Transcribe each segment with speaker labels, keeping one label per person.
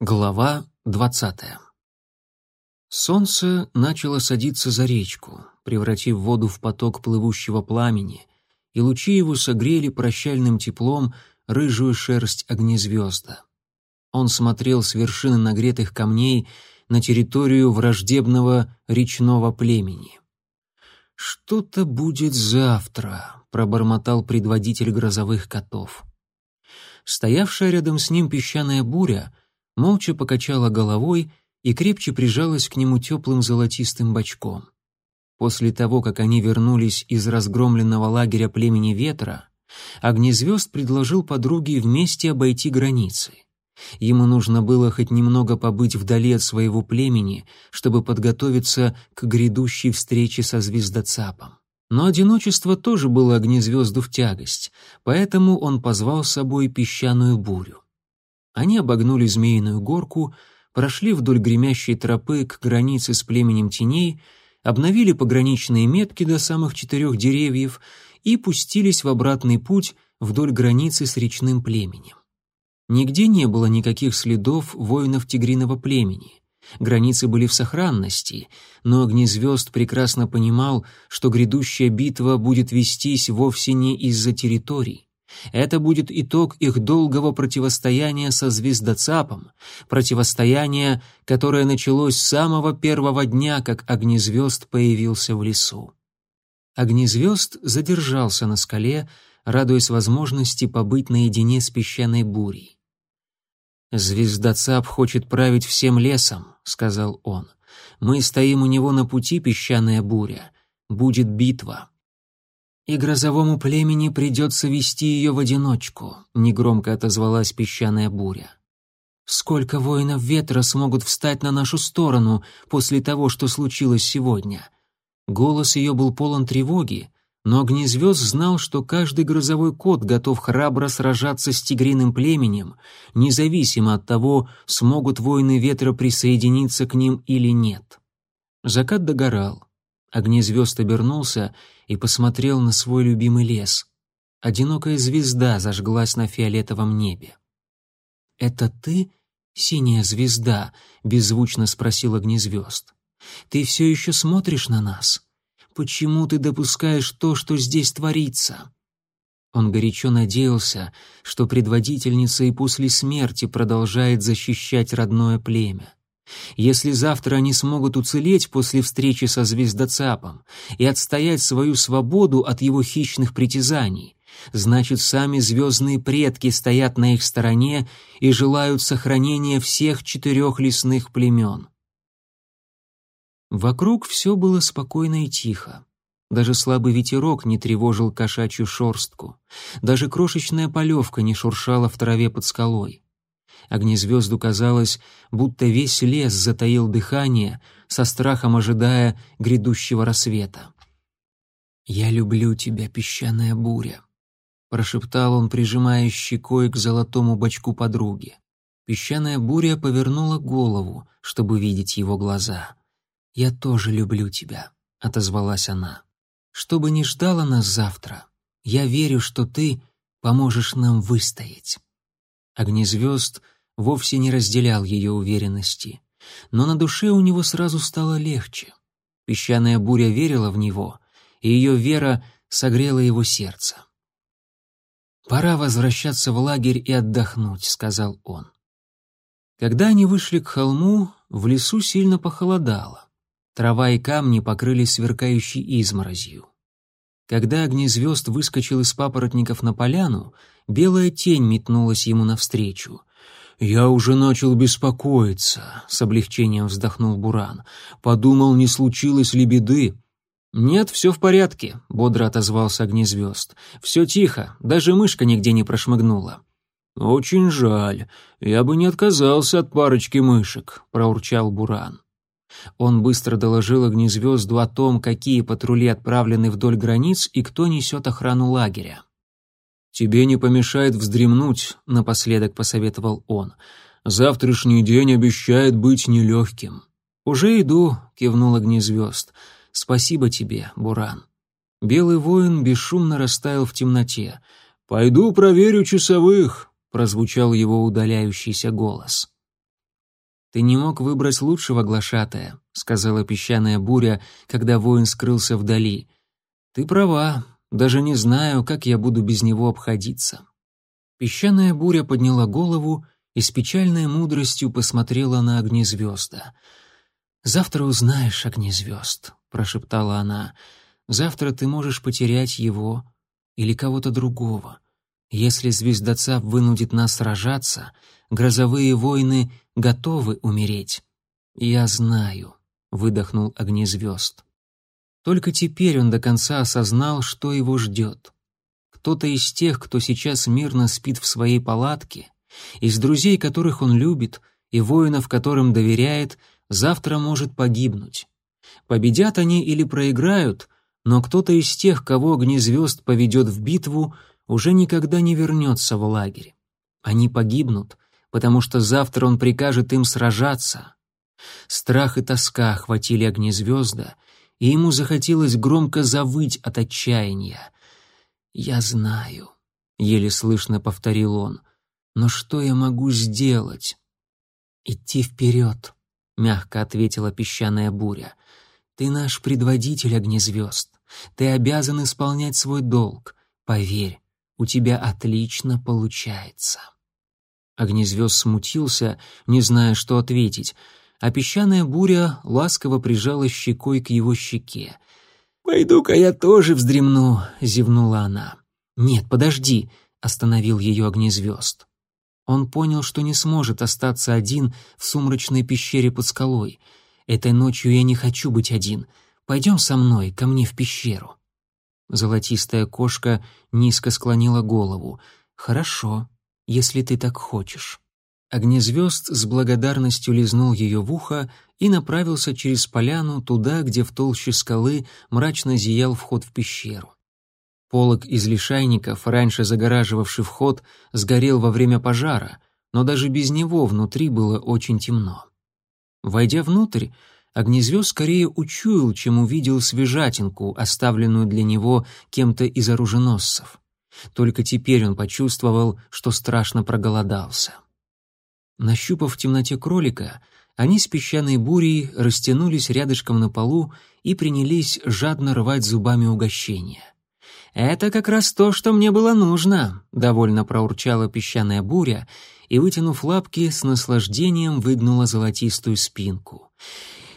Speaker 1: Глава двадцатая. Солнце начало садиться за речку, превратив воду в поток плывущего пламени, и лучи его согрели прощальным теплом рыжую шерсть огнезвезда. Он смотрел с вершины нагретых камней на территорию враждебного речного племени. «Что-то будет завтра», — пробормотал предводитель грозовых котов. Стоявшая рядом с ним песчаная буря — молча покачала головой и крепче прижалась к нему теплым золотистым бочком. После того, как они вернулись из разгромленного лагеря племени ветра, Огнезвезд предложил подруге вместе обойти границы. Ему нужно было хоть немного побыть вдали от своего племени, чтобы подготовиться к грядущей встрече со звездоцапом. Но одиночество тоже было огнезвезду в тягость, поэтому он позвал с собой песчаную бурю. Они обогнули змеиную горку, прошли вдоль гремящей тропы к границе с племенем теней, обновили пограничные метки до самых четырех деревьев и пустились в обратный путь вдоль границы с речным племенем. Нигде не было никаких следов воинов тигриного племени. Границы были в сохранности, но Огнезвезд прекрасно понимал, что грядущая битва будет вестись вовсе не из-за территорий. Это будет итог их долгого противостояния со звездоцапом, противостояние, которое началось с самого первого дня, как огнезвезд появился в лесу. Огнезвезд задержался на скале, радуясь возможности побыть наедине с песчаной бурей. «Звездоцап хочет править всем лесом», — сказал он. «Мы стоим у него на пути, песчаная буря. Будет битва». «И грозовому племени придется вести ее в одиночку», — негромко отозвалась песчаная буря. «Сколько воинов ветра смогут встать на нашу сторону после того, что случилось сегодня?» Голос ее был полон тревоги, но Огнезвезд знал, что каждый грозовой кот готов храбро сражаться с тигриным племенем, независимо от того, смогут воины ветра присоединиться к ним или нет. Закат догорал. Огнезвезд обернулся — и посмотрел на свой любимый лес. Одинокая звезда зажглась на фиолетовом небе. «Это ты, синяя звезда?» — беззвучно спросил огнезвезд. «Ты все еще смотришь на нас? Почему ты допускаешь то, что здесь творится?» Он горячо надеялся, что предводительница и после смерти продолжает защищать родное племя. Если завтра они смогут уцелеть после встречи со звездоцапом и отстоять свою свободу от его хищных притязаний, значит, сами звездные предки стоят на их стороне и желают сохранения всех четырех лесных племен. Вокруг все было спокойно и тихо. Даже слабый ветерок не тревожил кошачью шорстку. Даже крошечная полевка не шуршала в траве под скалой. Огнезвезду казалось, будто весь лес затаил дыхание, со страхом ожидая грядущего рассвета. «Я люблю тебя, песчаная буря», — прошептал он, прижимая щекой к золотому бочку подруги. Песчаная буря повернула голову, чтобы видеть его глаза. «Я тоже люблю тебя», — отозвалась она. «Что бы ни ждало нас завтра, я верю, что ты поможешь нам выстоять». Огни звезд вовсе не разделял ее уверенности, но на душе у него сразу стало легче. Песчаная буря верила в него, и ее вера согрела его сердце. «Пора возвращаться в лагерь и отдохнуть», — сказал он. Когда они вышли к холму, в лесу сильно похолодало. Трава и камни покрылись сверкающей изморозью. Когда огни звезд выскочил из папоротников на поляну, белая тень метнулась ему навстречу. «Я уже начал беспокоиться», — с облегчением вздохнул Буран. «Подумал, не случилось ли беды?» «Нет, все в порядке», — бодро отозвался огнезвезд. «Все тихо, даже мышка нигде не прошмыгнула». «Очень жаль. Я бы не отказался от парочки мышек», — проурчал Буран. Он быстро доложил огнезвезду о том, какие патрули отправлены вдоль границ и кто несет охрану лагеря. «Тебе не помешает вздремнуть», — напоследок посоветовал он. «Завтрашний день обещает быть нелегким». «Уже иду», — кивнул огнезвезд. «Спасибо тебе, Буран». Белый воин бесшумно растаял в темноте. «Пойду проверю часовых», — прозвучал его удаляющийся голос. «Ты не мог выбрать лучшего глашатая», — сказала песчаная буря, когда воин скрылся вдали. «Ты права, даже не знаю, как я буду без него обходиться». Песчаная буря подняла голову и с печальной мудростью посмотрела на огнезвезда. «Завтра узнаешь огнезвезд, прошептала она. «Завтра ты можешь потерять его или кого-то другого. Если звездоцап вынудит нас сражаться, грозовые войны готовы умереть. Я знаю, выдохнул огнезвезд. Только теперь он до конца осознал, что его ждет. Кто-то из тех, кто сейчас мирно спит в своей палатке, из друзей, которых он любит, и воинов, которым доверяет, завтра может погибнуть. Победят они или проиграют, но кто-то из тех, кого огнезвезд поведет в битву, уже никогда не вернется в лагерь. Они погибнут, потому что завтра он прикажет им сражаться. Страх и тоска охватили огнезвезда, и ему захотелось громко завыть от отчаяния. «Я знаю», — еле слышно повторил он, — «но что я могу сделать?» «Идти вперед», — мягко ответила песчаная буря. «Ты наш предводитель огнезвезд. Ты обязан исполнять свой долг. Поверь, у тебя отлично получается». Огнезвезд смутился, не зная, что ответить, а песчаная буря ласково прижала щекой к его щеке. «Пойду-ка я тоже вздремну», — зевнула она. «Нет, подожди», — остановил ее огнезвезд. Он понял, что не сможет остаться один в сумрачной пещере под скалой. «Этой ночью я не хочу быть один. Пойдем со мной, ко мне в пещеру». Золотистая кошка низко склонила голову. «Хорошо», если ты так хочешь». Огнезвезд с благодарностью лизнул ее в ухо и направился через поляну туда, где в толще скалы мрачно зиял вход в пещеру. Полог из лишайников, раньше загораживавший вход, сгорел во время пожара, но даже без него внутри было очень темно. Войдя внутрь, Огнезвезд скорее учуял, чем увидел свежатинку, оставленную для него кем-то из оруженосцев. Только теперь он почувствовал, что страшно проголодался. Нащупав в темноте кролика, они с песчаной бурей растянулись рядышком на полу и принялись жадно рвать зубами угощение. «Это как раз то, что мне было нужно», — довольно проурчала песчаная буря и, вытянув лапки, с наслаждением выгнула золотистую спинку.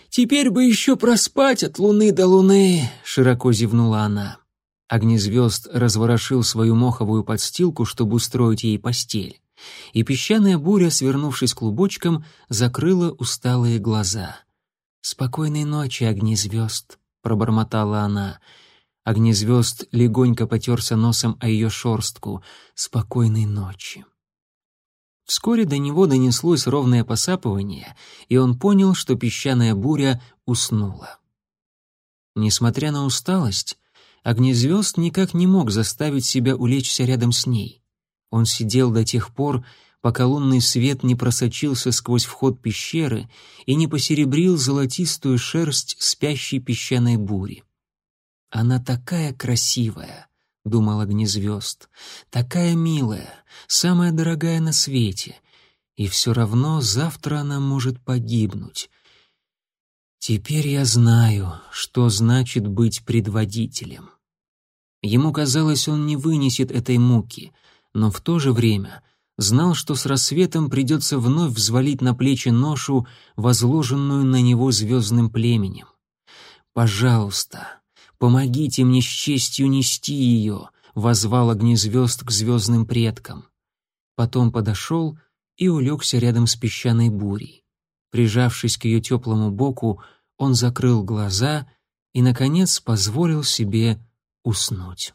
Speaker 1: «Теперь бы еще проспать от луны до луны», — широко зевнула она. Огнезвезд разворошил свою моховую подстилку, чтобы устроить ей постель. И песчаная буря, свернувшись клубочком, закрыла усталые глаза. «Спокойной ночи, Огнезвезд, пробормотала она. Огнезвезд легонько потерся носом о ее шорстку. «Спокойной ночи». Вскоре до него донеслось ровное посапывание, и он понял, что песчаная буря уснула. Несмотря на усталость, Огнезвезд никак не мог заставить себя улечься рядом с ней. Он сидел до тех пор, пока лунный свет не просочился сквозь вход пещеры и не посеребрил золотистую шерсть спящей песчаной бури. «Она такая красивая», — думал огнезвезд, — «такая милая, самая дорогая на свете, и все равно завтра она может погибнуть, Теперь я знаю, что значит быть предводителем. Ему казалось, он не вынесет этой муки, но в то же время знал, что с рассветом придется вновь взвалить на плечи ношу, возложенную на него звездным племенем. «Пожалуйста, помогите мне с честью нести ее», — возвал огнезвезд к звездным предкам. Потом подошел и улегся рядом с песчаной бурей прижавшись к ее теплому боку, он закрыл глаза и, наконец, позволил себе уснуть.